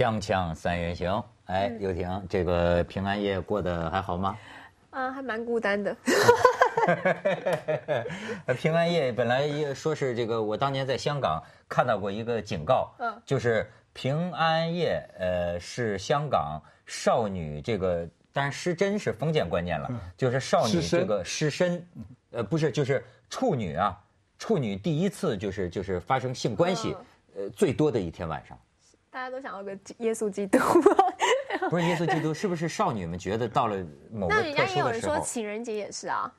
锵锵三人行，哎，刘婷，这个平安夜过得还好吗？啊，还蛮孤单的。平安夜本来也说是这个，我当年在香港看到过一个警告，嗯就是平安夜，呃，是香港少女这个，当然失真是封建观念了，就是少女这个失身，呃，不是，就是处女啊，处女第一次就是就是发生性关系，呃，最多的一天晚上。大家都想要个耶稣基督，不是耶稣基督，是不是少女们觉得到了某个那人特家也有人说情人节也是啊，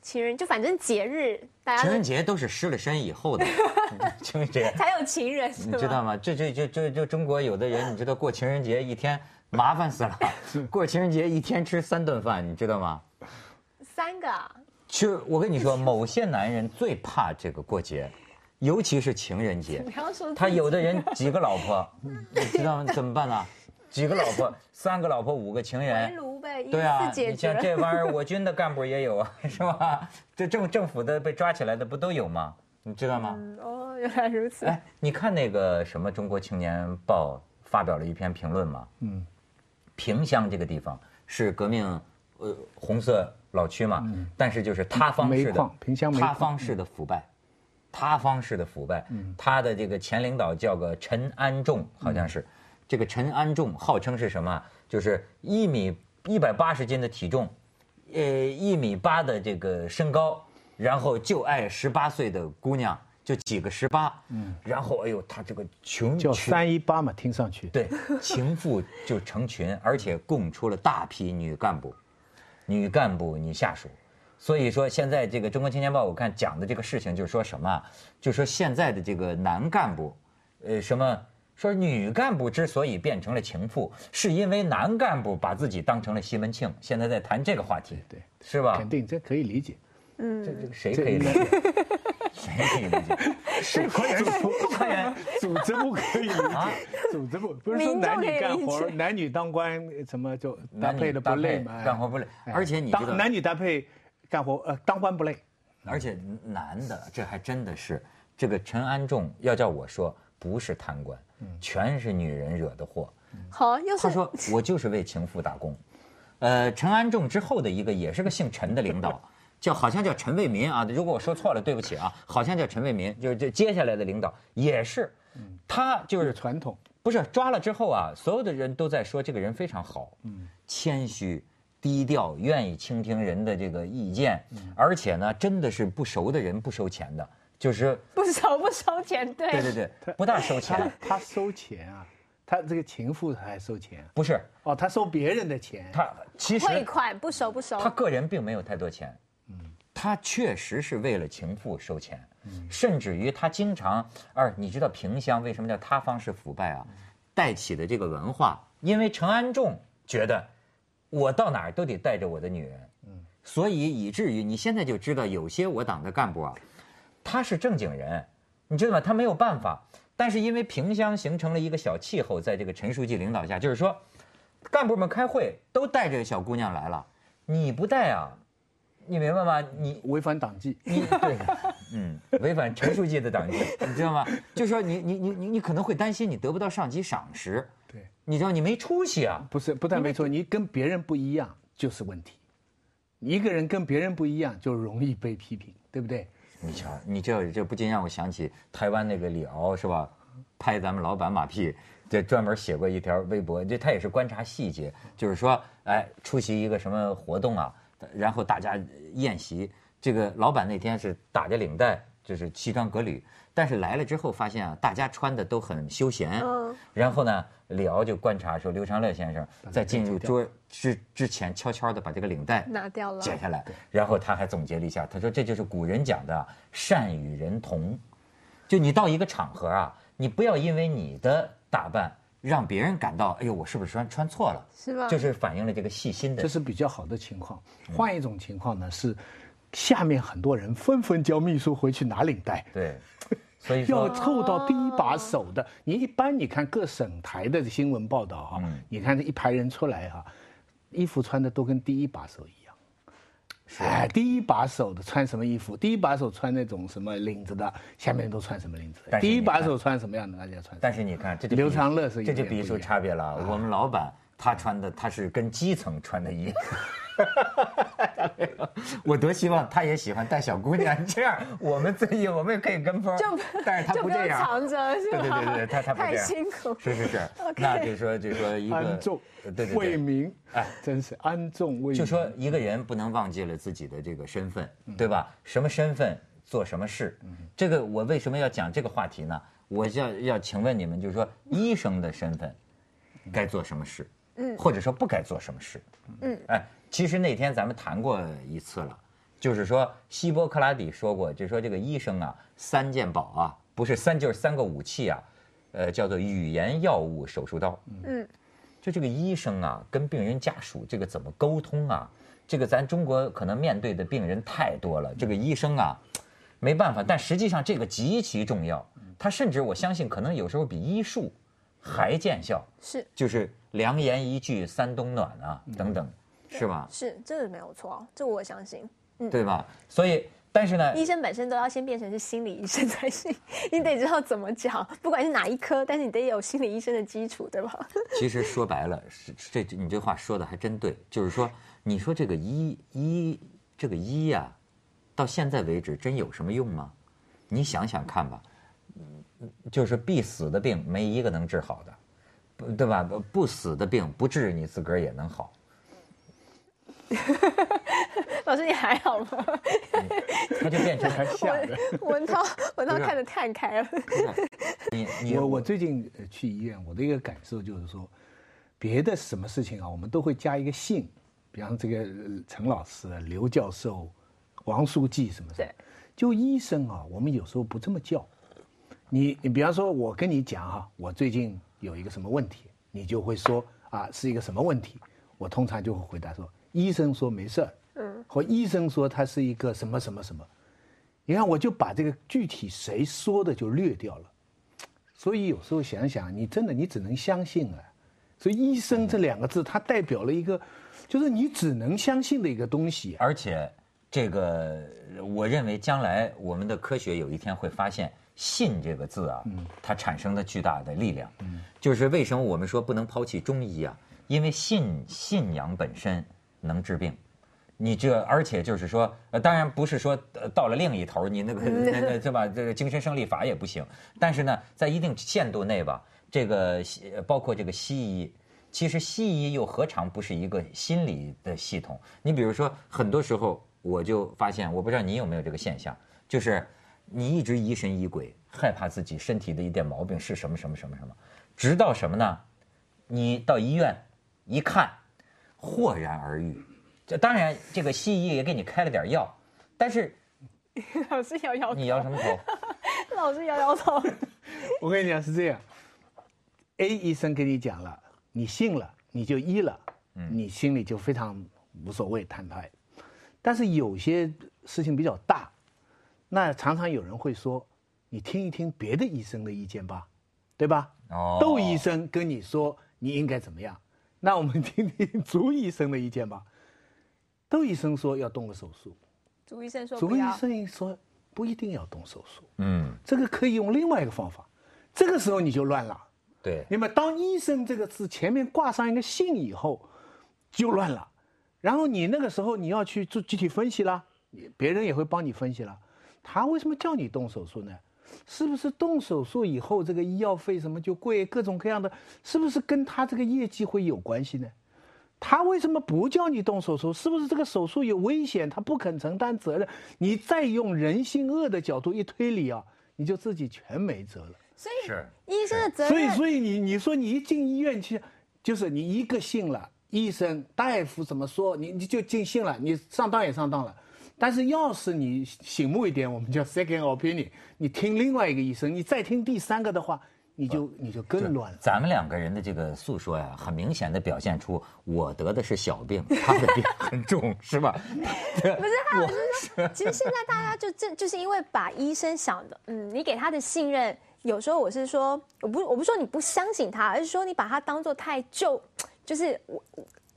情人就反正节日大家情人节都是失了身以后的 情人节，才有情人，你知道吗？这这这这这中国有的人，你知道过情人节一天麻烦死了，过情人节一天吃三顿饭，你知道吗？三个啊，其实我跟你说，某些男人最怕这个过节，尤其是情人节。他有的人几个老婆，你知道吗？怎么办呢？几个老婆，三个老婆，五个情围人。炉呗，一对啊，你像。这玩意儿，我军的干部也有啊，是吧？这政政府的被抓起来的不都有吗？你知道吗？嗯，哦，原来如此。哎，你看那个什么《中国青年报》发表了一篇评论嘛？嗯，萍乡这个地方是革命呃红色老区嘛，但是就是塌方式的萍乡塌方式的腐败，塌方式的腐败。他的这个前领导叫个陈安仲，好像是。这个陈安仲号称是什么？就是一米一百八十斤的体重，呃，一米八的这个身高，然后就爱十八岁的姑娘，就几个十八，嗯，然后哎呦，他这个穷叫三一八嘛，听上去。对，情妇就成群，而且供出了大批女干部、女干部、女下属。所以说，现在这个《中国青年报》我看讲的这个事情，就是说什么啊？就说现在的这个男干部，呃，什么说女干部之所以变成了情妇，是因为男干部把自己当成了西门庆。现在在谈这个话题，对，是吧肯？定这可以理解。嗯这这个谁可以理解？谁可以理解？是官员组官员组织部可以理啊解，组织部不是说男女干活，男女当官什么就搭男配的不累嘛，干活不累，哎而且你知道当男女搭配干活呃当官不累，而且男的，这还真的是这个陈安仲，要叫我说，不是贪官，全是女人惹的祸。好，又是他说我就是为情妇打工。呃，陈安仲之后的一个也是个姓陈的领导，叫好像叫陈为民啊。如果我说错了，对不起啊，好像叫陈为民，就是这接下来的领导也是，他就是传统。不是抓了之后啊，所有的人都在说这个人非常好，嗯，谦虚、低调，愿意倾听人的这个意见，而且呢，真的是不熟的人不收钱的，就是不熟不收钱，对。对对对，不大收钱，他收钱啊，他这个情妇他还收钱？啊不是。哦，他收别人的钱，他其实汇款不收不收。他个人并没有太多钱，嗯。他确实是为了情妇收钱，甚至于他经常，二你知道萍乡为什么叫塌方式腐败啊？带起的这个文化，因为陈安仲觉得我到哪儿都得带着我的女人，嗯所以以至于你现在就知道有些我党的干部啊，他是正经人，你知道吗？他没有办法，但是因为萍乡形成了一个小气候，在这个陈书记领导下，就是说，干部们开会都带着小姑娘来了，你不带啊？你明白吗？你违反党纪。你对，嗯，违反陈书记的党纪，你知道吗？就说你你你你你可能会担心你得不到上级赏识，对，你知道你没出息啊。不是，不但没错，你跟别人不一样就是问题。你一个人跟别人不一样，就容易被批评，对不对？你瞧，你这这不禁让我想起台湾那个李敖是吧？拍咱们老板马屁，这专门写过一条微博，这他也是观察细节，就是说，哎，出席一个什么活动啊，然后大家宴席，这个老板那天是打着领带，就是西装革履，但是来了之后发现啊，大家穿的都很休闲，嗯然后呢，李敖就观察说，刘长乐先生在进入桌之之前，悄悄的把这个领带拿掉了。解下来，然后他还总结了一下，他说这就是古人讲的善与人同，就你到一个场合啊，你不要因为你的打扮让别人感到，哎呦，我是不是穿穿错了？是吧？就是反映了这个细心的这。是比较好的情况。换一种情况呢，是下面很多人纷纷叫秘书回去拿领带，对，所以 要凑到第一把手的。你一般你看各省台的新闻报道哈、嗯你看这一排人出来哈、衣服穿的都跟第一把手一样。哎，第一把手的穿什么衣服？第一把手穿那种什么领子的，下面都穿什么领子？第一把手穿什么样的，大家穿。但是你看，这就刘长乐是这就比出点不一样差别了。我们老板他穿的他是跟基层穿的衣服。我多希望他也喜欢带小姑娘，这样我们最近我们也可以跟风。就但是他不这样。藏着，是对吧？对对对，他他不这太样。辛苦。是是是，那就说就说一个安众对对对，为民，哎哎，真是安众为民。就说一个人不能忘记了自己的这个身份，对吧？什么身份做什么事？这个我为什么要讲这个话题呢？我要要请问你们，就是说医生的身份该做什么事？嗯，或者说不该做什么事？嗯，哎，其实那天咱们谈过一次了，就是说希波克拉底说过，就说这个医生啊，三件宝啊，不是三就是三个武器啊，呃，叫做语言、药物、手术刀。嗯，就这个医生啊，跟病人家属这个怎么沟通啊？这个咱中国可能面对的病人太多了，这个医生啊，没办法。但实际上这个极其重要，他甚至我相信可能有时候比医术还见效。是就是良言一句三冬暖啊，等等，是吧？是，这个没有错，这我相信。对吧？所以，但是呢，医生本身都要先变成是心理医生才行，你得知道怎么讲，不管是哪一科，但是你得有心理医生的基础，对吧？其实说白了，这你这话说的还真对，就是说，你说这个医医这个医呀、到现在为止真有什么用吗？你想想看吧，嗯就是必死的病没一个能治好的，对吧？不不死的病不治你自个儿也能好。老师你还好吗？他就变成还吓人。文涛，文涛看得太开了。你你我我最近呃去医院，我的一个感受就是说，别的什么事情啊，我们都会加一个姓，比方这个呃陈老师、刘教授、王书记什么的。对。就医生啊，我们有时候不这么叫。你你比方说，我跟你讲哈、我最近有一个什么问题，你就会说啊是一个什么问题，我通常就会回答说，医生说没事儿，嗯，或医生说他是一个什么什么什么，你看我就把这个具体谁说的就略掉了。所以有时候想想，你真的你只能相信啊。所以医生这两个字，它代表了一个，就是你只能相信的一个东西。而且，这个我认为将来我们的科学有一天会发现“信”这个字啊，它产生的巨大的力量。就是为什么我们说不能抛弃中医啊？因为信信仰本身能治病。你这，而且就是说，呃，当然不是说呃到了另一头，你那个 那那对吧？这个精神胜利法也不行。但是呢，在一定限度内吧，这个包括这个西医，其实西医又何尝不是一个心理的系统？你比如说，很多时候我就发现，我不知道你有没有这个现象，就是你一直疑神疑鬼，害怕自己身体的一点毛病是什么什么什么什么，直到什么呢？你到医院一看，豁然而愈。这当然，这个西医也给你开了点药，但是 老是摇摇头，你摇什么头？老是摇摇头。我跟你讲是这样，A 医生跟你讲了，你信了，你就医了，你心里就非常无所谓坦白。但是有些事情比较大，那常常有人会说，你听一听别的医生的意见吧，对吧？哦窦医生跟你说你应该怎么样，那我们听听 朱医生的意见吧。窦医生说要动个手术，朱医生说朱医不要，生说不一定要动手术，嗯，这个可以用另外一个方法。这个时候你就乱了。对，那么当医生这个字前面挂上一个姓以后，就乱了。然后你那个时候你要去做具体分析了，你别人也会帮你分析了。他为什么叫你动手术呢？是不是动手术以后这个医药费什么就贵，各种各样的，是不是跟他这个业绩会有关系呢？他为什么不叫你动手术？是不是这个手术有危险？他不肯承担责任？你再用人性恶的角度一推理啊，你就自己全没辙了。所以是医生的责任所以，所以你你说你一进医院去，就是你一个信了，医生大夫怎么说，你你就尽信了，你上当也上当了。但是要是你醒目一点，我们叫 second opinion，你听另外一个医生，你再听第三个的话，你就你就更乱了。咱们两个人的这个诉说呀，很明显的表现出我得的是小病，他的病很重，是吧？不是，还有就是说，其实现在大家就正就是因为把医生想的，嗯，你给他的信任，有时候我是说，我不我不是说你不相信他，而是说你把他当做太旧，就是我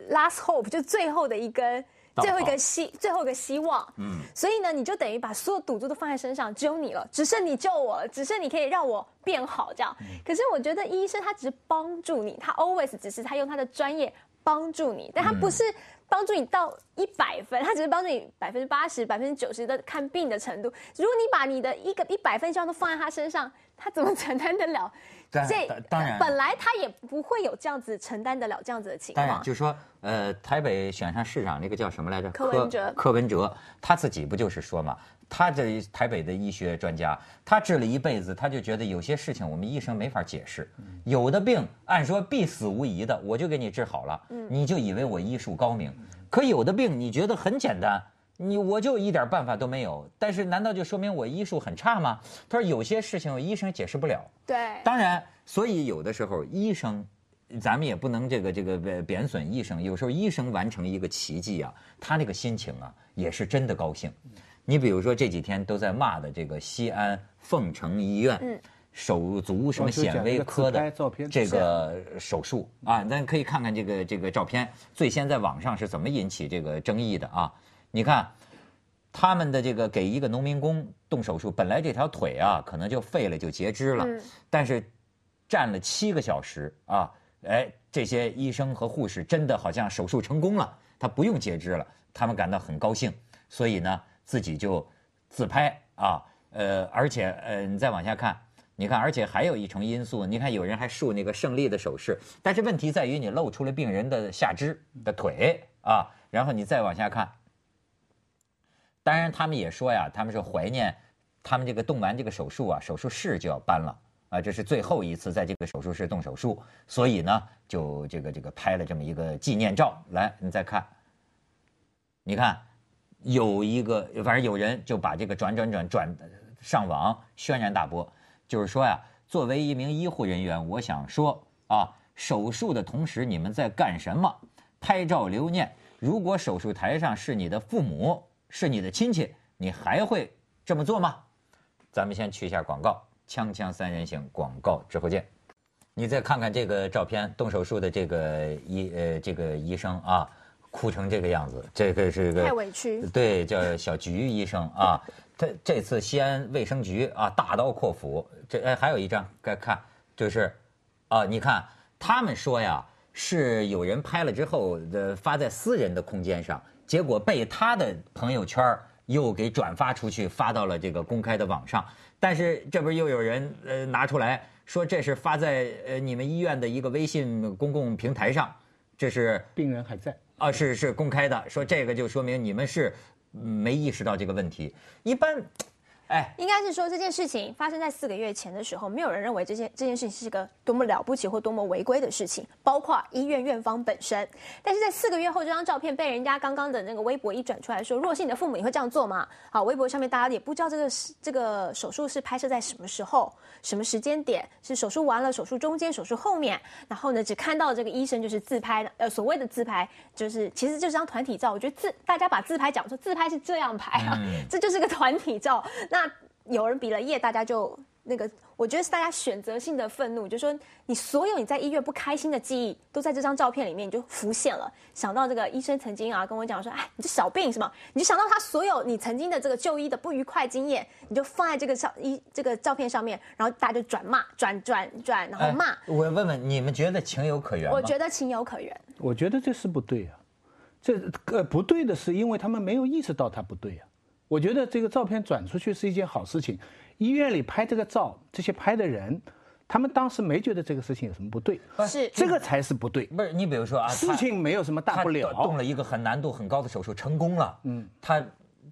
last hope，就最后的一根最后一个希最后一个希望。嗯，所以呢，你就等于把所有赌注都放在身上，只有你了，只剩你救我了，只剩你可以让我变好这样。可是我觉得医生他只是帮助你，他 always 只是他用他的专业帮助你，但他不是。帮助你到一百分，他只是帮助你百分之八十、百分之九十的看病的程度。如果你把你的一个一百分希望都放在他身上，他怎么承担得了？这当然，本来他也不会有这样子承担得了这样子的情况。当然，就是说，呃，台北选上市长那个叫什么来着？柯文哲。柯文哲他自己不就是说嘛？他这台北的医学专家，他治了一辈子，他就觉得有些事情我们医生没法解释。有的病按说必死无疑的，我就给你治好了，你就以为我医术高明。可有的病你觉得很简单，你我就一点办法都没有。但是难道就说明我医术很差吗？他说有些事情医生解释不了。对，当然，所以有的时候医生，咱们也不能这个这个贬贬损医生。有时候医生完成一个奇迹啊，他那个心情啊也是真的高兴。你比如说这几天都在骂的这个西安凤城医院手足什么显微科的这个手术啊，咱可以看看这个这个照片，最先在网上是怎么引起这个争议的啊？你看他们的这个给一个农民工动手术，本来这条腿啊可能就废了就截肢了，但是站了七个小时啊，哎，这些医生和护士真的好像手术成功了，他不用截肢了，他们感到很高兴，所以呢。自己就自拍啊，呃，而且呃，你再往下看，你看，而且还有一重因素，你看有人还竖那个胜利的手势，但是问题在于你露出了病人的下肢的腿啊，然后你再往下看，当然他们也说呀，他们是怀念他们这个动完这个手术啊，手术室就要搬了啊，这是最后一次在这个手术室动手术，所以呢，就这个这个拍了这么一个纪念照，来，你再看，你看。有一个，反正有人就把这个转转转转上网轩然大波，就是说呀，作为一名医护人员，我想说啊，手术的同时你们在干什么？拍照留念。如果手术台上是你的父母，是你的亲戚，你还会这么做吗？咱们先去一下广告，锵锵三人行广告之后见。你再看看这个照片，动手术的这个医呃这个医生啊。哭成这个样子，这个是个太委屈。对，叫小菊医生啊，他这次西安卫生局啊大刀阔斧，这哎还有一张该看，就是，啊，你看他们说呀，是有人拍了之后呃发在私人的空间上，结果被他的朋友圈又给转发出去，发到了这个公开的网上。但是这不是又有人呃拿出来说这是发在呃你们医院的一个微信公共平台上，这是 病人还在。啊，是是公开的，说这个就说明你们是没意识到这个问题。一般。哎，应该是说这件事情发生在四个月前的时候，没有人认为这件这件事情是个多么了不起或多么违规的事情，包括医院院方本身。但是在四个月后，这张照片被人家刚刚的那个微博一转出来说，如果是你的父母，你会这样做吗？好，微博上面大家也不知道这个这个手术是拍摄在什么时候、什么时间点，是手术完了、手术中间、手术后面。然后呢，只看到这个医生就是自拍的，呃，所谓的自拍就是其实就是张团体照。我觉得自大家把自拍讲说自拍是这样拍啊，这就是个团体照。那那有人比了耶，大家就那个，我觉得是大家选择性的愤怒，就说你所有你在医院不开心的记忆，都在这张照片里面，你就浮现了。想到这个医生曾经啊跟我讲说，哎，你这小病什么？你就想到他所有你曾经的这个就医的不愉快经验，你就放在这个照一这个照片上面，然后大家就转骂，转转转，然后骂。我问问你们，觉得情有可原吗？我觉得情有可原。我觉得这是不对啊，这呃不对的是，因为他们没有意识到他不对啊。我觉得这个照片转出去是一件好事情。医院里拍这个照，这些拍的人，他们当时没觉得这个事情有什么不对，是这个才是不对。不是你比如说啊，事情没有什么大不了，动了一个很难度很高的手术成功了，嗯，他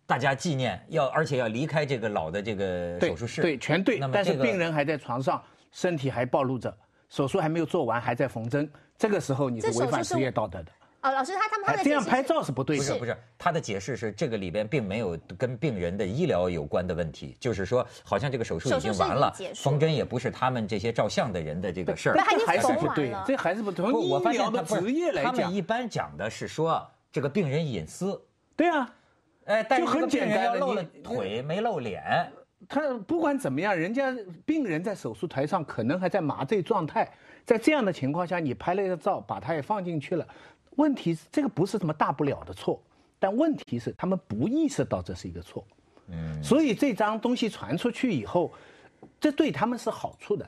大家纪念要，而且要离开这个老的这个手术室，对，全对。但是病人还在床上，身体还暴露着，手术还没有做完，还在缝针，这个时候你是违反职业道德的。哦，老师，他他们这样拍照是不对的。不是不是，他的解释是这个里边并没有跟病人的医疗有关的问题，就是说好像这个手术已经完了，缝针也不是他们这些照相的人的这个事儿。这还是不对，这还是不同。医疗的职业来讲，他们一般讲的是说这个病人隐私。对啊，哎，就很简单，露了腿没露脸。他不管怎么样，人家病人在手术台上可能还在麻醉状态，在这样的情况下，你拍了一个照，把他也放进去了。问题是这个不是什么大不了的错，但问题是他们不意识到这是一个错。嗯，所以这张东西传出去以后，这对他们是好处的。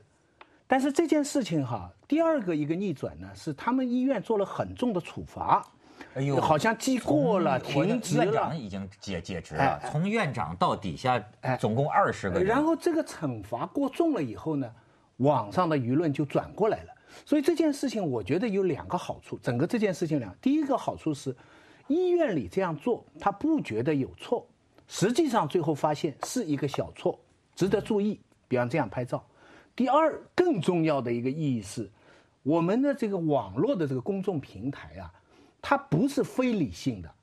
但是这件事情哈，第二个一个逆转呢，是他们医院做了很重的处罚。哎呦，好像记过了，停职了。院长已经解解职了，从院长到底下，总共二十个人。然后这个惩罚过重了以后呢，网上的舆论就转过来了。所以这件事情，我觉得有两个好处。整个这件事情两，第一个好处是，医院里这样做，他不觉得有错。实际上最后发现是一个小错，值得注意。比方这样拍照。第二，更重要的一个意义是，我们的这个网络的这个公众平台啊。它不是非理性的，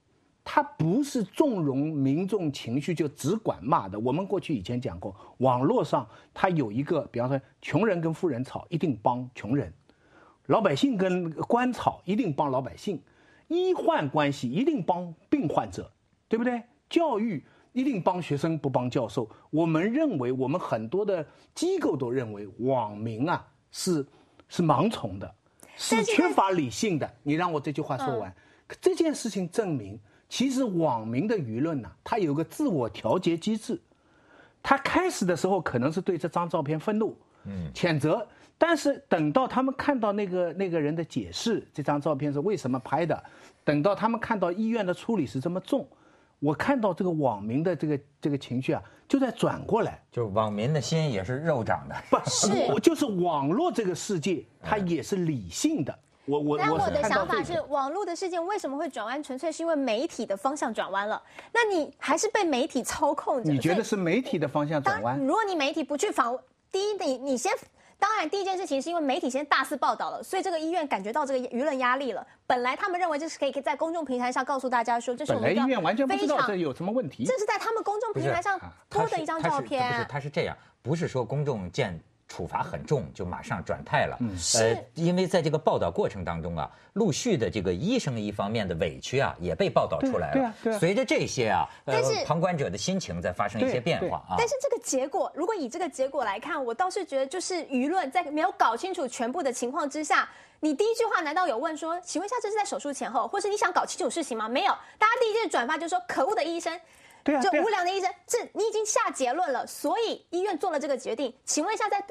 它不是纵容民众情绪就只管骂的。我们过去以前讲过，网络上它有一个，比方说穷人跟富人吵，一定帮穷人；老百姓跟官吵，一定帮老百姓；医患关系一定帮病患者，对不对？教育一定帮学生，不帮教授。我们认为，我们很多的机构都认为，网民啊是是盲从的。是缺乏理性的。你让我这句话说完，可这件事情证明，其实网民的舆论呢，它有个自我调节机制。他开始的时候可能是对这张照片愤怒，嗯，谴责，但是等到他们看到那个那个人的解释，这张照片是为什么拍的，等到他们看到医院的处理是这么重。我看到这个网民的这个这个情绪啊，就在转过来，就网民的心也是肉长的，不是，就是网络这个世界，它也是理性的。我我我的想法是，网络的事件为什么会转弯，纯粹是因为媒体的方向转弯了。那你还是被媒体操控着。你觉得是媒体的方向转弯？如果你媒体不去访，第一，你你先。当然，第一件事情是因为媒体先大肆报道了，所以这个医院感觉到这个舆论压力了。本来他们认为这是可以在公众平台上告诉大家说，这是我们医院完全不知道这有什么问题。这是在他们公众平台上播的一张照片。不是，他是这样，不是说公众见。处罚很重，就马上转态了。嗯，呃，因为在这个报道过程当中啊，陆续的这个医生一方面的委屈啊，也被报道出来了。对啊，对啊。随着这些啊，呃，旁观者的心情在发生一些变化啊。但是这个结果，如果以这个结果来看，我倒是觉得，就是舆论在没有搞清楚全部的情况之下，你第一句话难道有问说，请问一下，这是在手术前后，或是你想搞清楚事情吗？没有，大家第一件转发就是说，可恶的医生，对啊，就无良的医生，这你已经下结论了，所以医院做了这个决定。请问一下，在。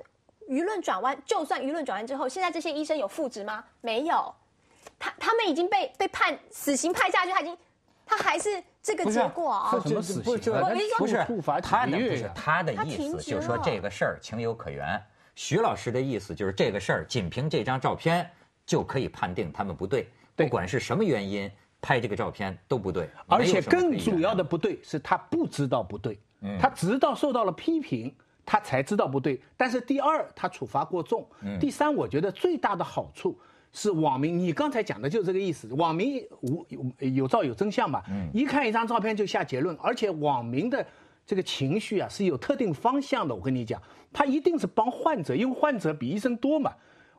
舆论转弯，就算舆论转弯之后，现在这些医生有复职吗？没有，他他们已经被被判死刑判下去，他已经，他还是这个结果啊？什么死刑？不是他的不是他的意思，就是说这个事儿情有可原。徐老师的意思就是这个事儿，仅凭这张照片就可以判定他们不对，不管是什么原因拍这个照片都不对。而且更主要的不对是他不知道不对，他直到受到了批评。他才知道不对，但是第二，他处罚过重。第三，我觉得最大的好处是网民，你刚才讲的就是这个意思。网民无有有照有真相嘛？一看一张照片就下结论，而且网民的这个情绪啊是有特定方向的。我跟你讲，他一定是帮患者，因为患者比医生多嘛。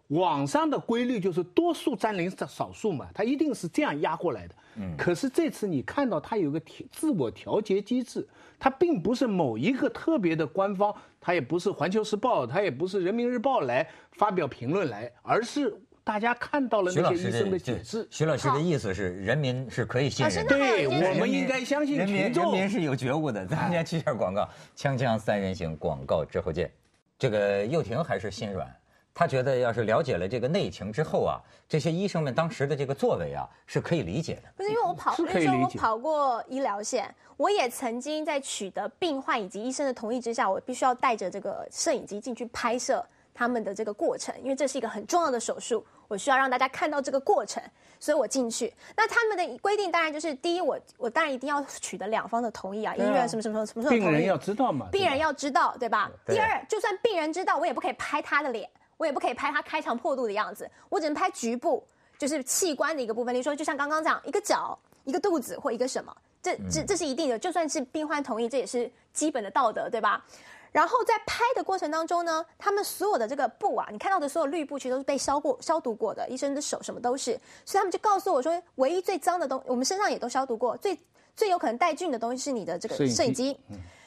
网上的规律就是多数占领少少数嘛，他一定是这样压过来的。嗯，可是这次你看到他有个调自我调节机制，他并不是某一个特别的官方，他也不是环球时报，他也不是人民日报来发表评论来，而是大家看到了那些医生的解释。徐老师的意思是，人民是可以信任，的，对我们应该相信群众，人民是有觉悟的。咱们先去下广告，锵锵三人行广告之后见。这个又婷还是心软。他觉得，要是了解了这个内情之后啊，这些医生们当时的这个作为啊，是可以理解的。不是因为我跑，那时候我跑过医疗线，我也曾经在取得病患以及医生的同意之下，我必须要带着这个摄影机进去拍摄他们的这个过程，因为这是一个很重要的手术，我需要让大家看到这个过程，所以我进去。那他们的规定当然就是，第一，我我当然一定要取得两方的同意啊，医院什么什么什么什么病人要知道嘛，病人要知道，对吧？第二，就算病人知道，我也不可以拍他的脸。我也不可以拍他开肠破肚的样子，我只能拍局部，就是器官的一个部分。例如说，就像刚刚这样，一个脚、一个肚子或一个什么，这这这是一定的。就算是病患同意，这也是基本的道德，对吧？然后在拍的过程当中呢，他们所有的这个布啊，你看到的所有绿布，其实都是被消过、消毒过的。医生的手什么都是，所以他们就告诉我说，唯一最脏的东，我们身上也都消毒过，最最有可能带菌的东西是你的这个摄影机。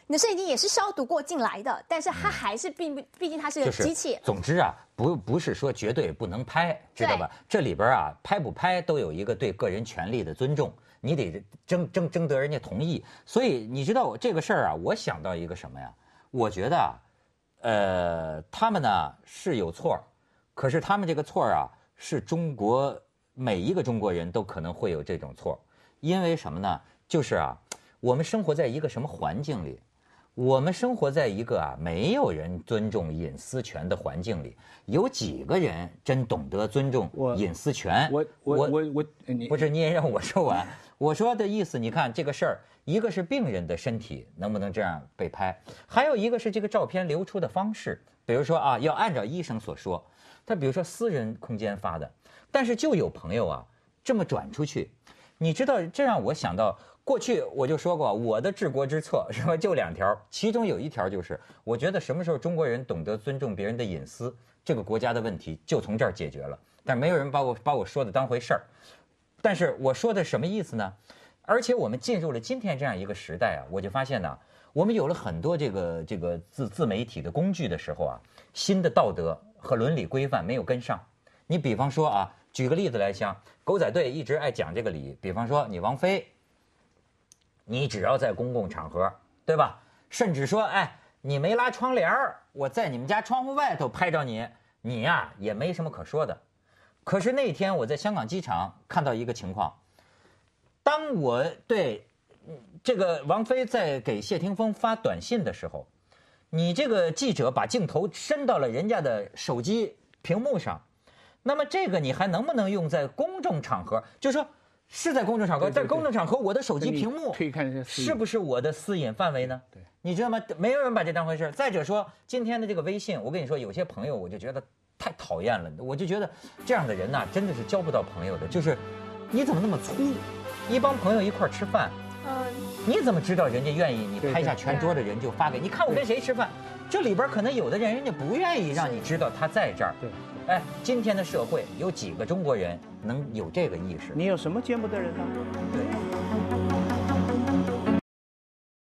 你的摄影机也是消毒过进来的，但是它还是并不，毕竟它是个机器。总之啊，不不是说绝对不能拍，知道吧？这里边啊，拍不拍都有一个对个人权利的尊重。你得征征征得人家同意。所以你知道这个事儿啊，我想到一个什么呀？我觉得，呃，他们呢是有错可是他们这个错啊，是中国每一个中国人都可能会有这种错因为什么呢？就是啊，我们生活在一个什么环境里？我们生活在一个啊没有人尊重隐私权的环境里，有几个人真懂得尊重隐私权？我我我我，你不是你也让我说完？我说的意思，你看这个事儿，一个是病人的身体能不能这样被拍，还有一个是这个照片流出的方式，比如说啊，要按照医生所说，他比如说私人空间发的，但是就有朋友啊这么转出去，你知道，这让我想到。过去我就说过，我的治国之策是吧？就两条，其中有一条就是，我觉得什么时候中国人懂得尊重别人的隐私，这个国家的问题就从这儿解决了。但没有人把我把我说的当回事儿。但是我说的什么意思呢？而且我们进入了今天这样一个时代啊，我就发现呢，我们有了很多这个这个自自媒体的工具的时候啊，新的道德和伦理规范没有跟上。你比方说啊，举个例子来讲，狗仔队一直爱讲这个理，比方说你王菲。你只要在公共场合，对吧？甚至说，哎，你没拉窗帘儿，我在你们家窗户外头拍着你，你呀也没什么可说的。可是那天我在香港机场看到一个情况，当我对这个王菲在给谢霆锋发短信的时候，你这个记者把镜头伸到了人家的手机屏幕上，那么这个你还能不能用在公众场合？就说。在公众场合，在公众场合，我的手机屏幕是不是我的私隐范围呢？对，你知道吗？没有人把这当回事再者说，今天的这个微信，我跟你说，有些朋友我就觉得太讨厌了，我就觉得这样的人呐，真的是交不到朋友的。就是你怎么那么粗？一帮朋友一块吃饭，嗯，你怎么知道人家愿意你拍下全桌的人就发给你看我跟谁吃饭？这里边可能有的人人家不愿意让你知道他在这儿。对。哎，今天的社会有几个中国人能有这个意识？你有什么见不得人呢？对。